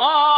Oh!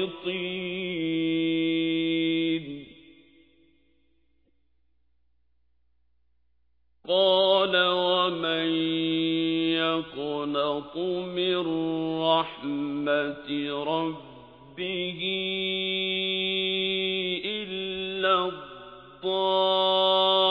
يقنط من رحمة ربه إلا الضَّالُّونَ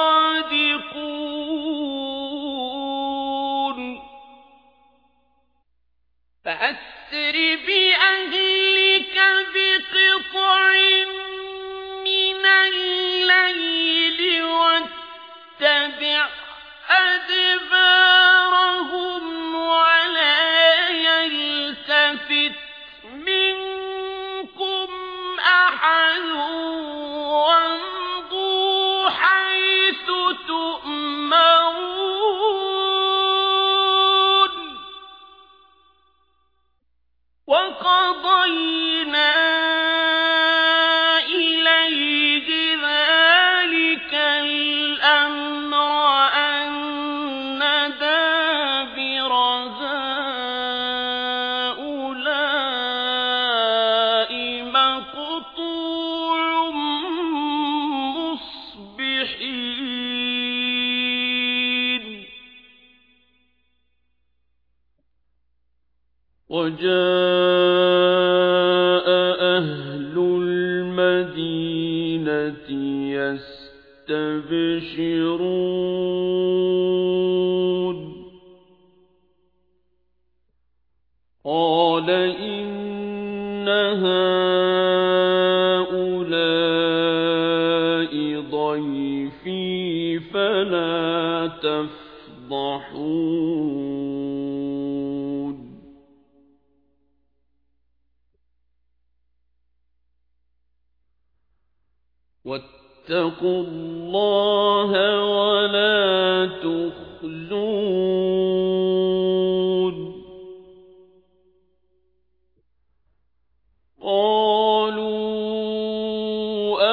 وقضينا وجاء أهل المدينة يستبشرون. قال إن هؤلاء ضيفي فلا تفضحون. واتقوا الله ولا تخزون. قالوا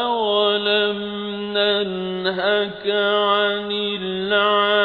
أولم ننهك عن العالمين